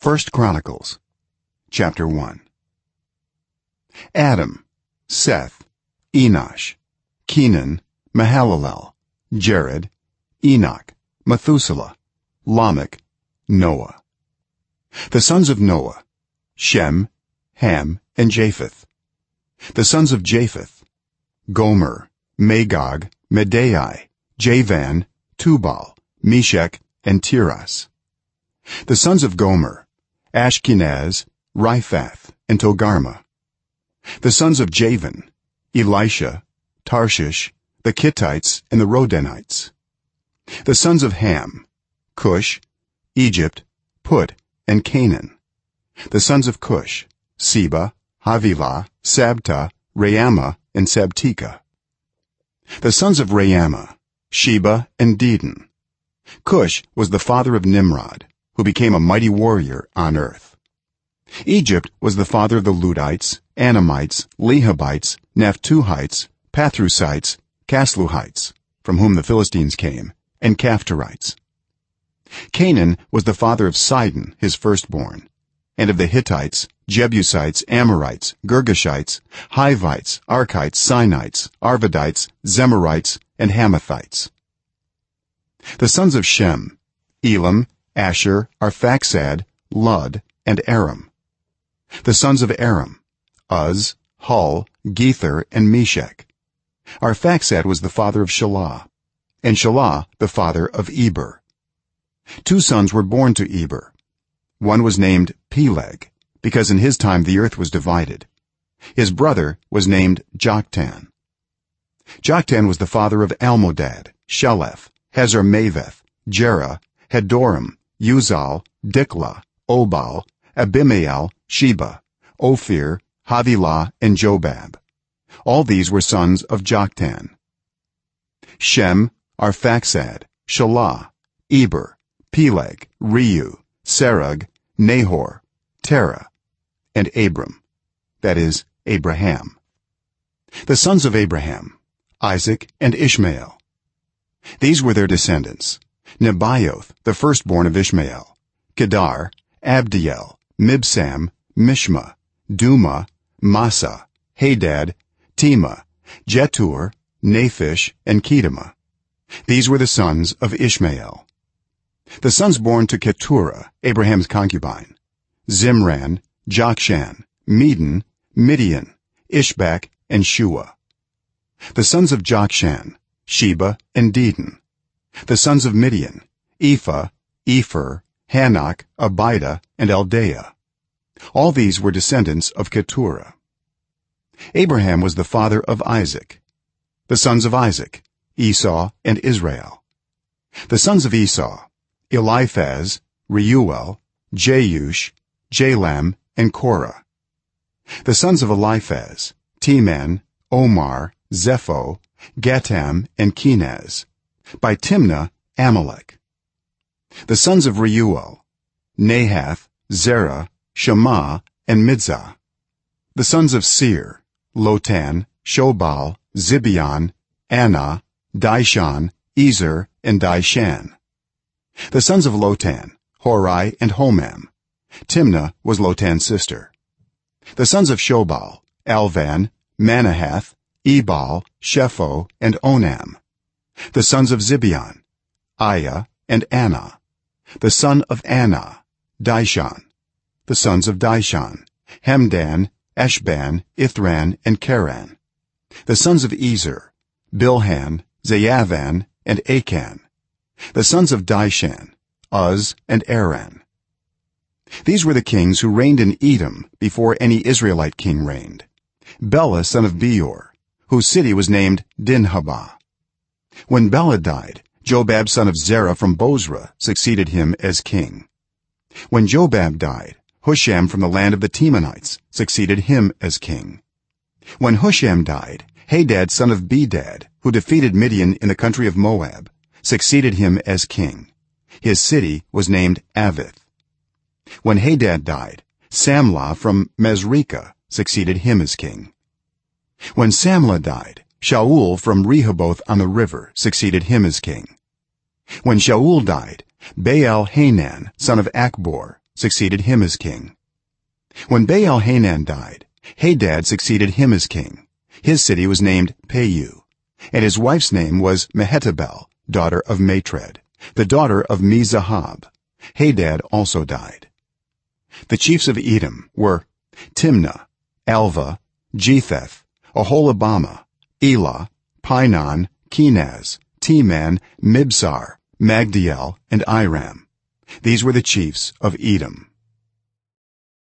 first chronicles chapter 1 adam seth enosh kenan mahalalel jared enoch methuselah lamech noah. The sons of noah shem ham and japheth. The sons of japheth gomer magog madai javan tubal meshech and tiras. The sons of gomer ashkenaz riphath and togarmah. The sons of javan elisha tarshish the kittites and the rodanites. The sons of ham cush egypt put and canaan. The sons of cush seba havilah sabta raama and sabteka the sons of raama sheba and dedan. Cush was the father of nimrod who became a mighty warrior on earth. Egypt was the father of the ludites anamites lehabites naphtuhites pathrusites casluhites from whom the philistines came and caphtorites canaan was the father of sidon his firstborn and of the hittites jebusites amorites girgashites hivites arkites sinites arvadites zemarites and hamathites. The sons of shem elam asshur arphaxad lud and aram. The sons of aram uz hul gether and meshech arphaxad was the father of shelah and shelah the father of eber. Two sons were born to eber. One was named peleg because in his time the earth was divided. His brother was named joktan. Joktan was the father of almodad sheleph hazarmaveth jerah hadoram uzal dikla obal abimael sheba ophir havilah and jobab. All these were sons of joktan. Shem arphaxad shelah eber peleg reu serug nahor terah and abram that is abraham. The sons of abraham isaac and ishmael. These were their descendants nebaioth the firstborn of ishmael. Kedar adbeel mibsam mishma duma massa hadad tema jetur naphish and kedemah these were the sons of ishmael. The sons born to keturah abraham's concubine. Zimran jokshan medan midian ishbak and shua. The sons of jokshan sheba and dedan the sons of midian ephah epher hanok abida and eldaah all these were descendants of keturah. Abraham was the father of isaac the sons of isaac esau and israel. The sons of esau eliphaz reuel jeush jalam and korah. The sons of eliphaz teman omar zepho gatam and kenaz by timnah amalek. The sons of reuel nahath zerah shammah and mizzah the sons of seir lotan shobal zibeon anah dishon ezer and dishan the sons of lotan horai and homam. Timnah was lotan's sister. The sons of shobal alvan manahath ebal shepho and onam the sons of zibeon aiah and anah the son of anah dishon the sons of dishon hemdan eshban ithran and keran the sons of ezer bilhan zaavan and akan the sons of dishan uz and aran. These were the kings who reigned in edom before any israelite king reigned. Bela son of beor whose city was named dinhabah when bela died jobab son of zerah from bozrah succeeded him as king. When jobab died husham from the land of the temanites succeeded him as king. When husham died hadad son of bedad who defeated midian in the country of moab succeeded him as king. His city was named avith. When hadad died samlah from masrekah succeeded him as king. When samlah died shaul from rehoboth on the river succeeded him as king. When shaul died baal hanan son of achbor succeeded him as king. When baal-hanan died hadad succeeded him as king. His city was named Pau and his wife's name was mehetabel daughter of matred the daughter of me-zahab hadad also died. The chiefs of edom were timnah alvah jetheth oholibamah elah pinon kenaz teman mibsar magdiel and iram. These were the chiefs of edom